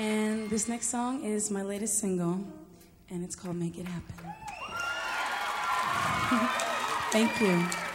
And this next song is my latest single, and it's called Make It Happen. Thank you.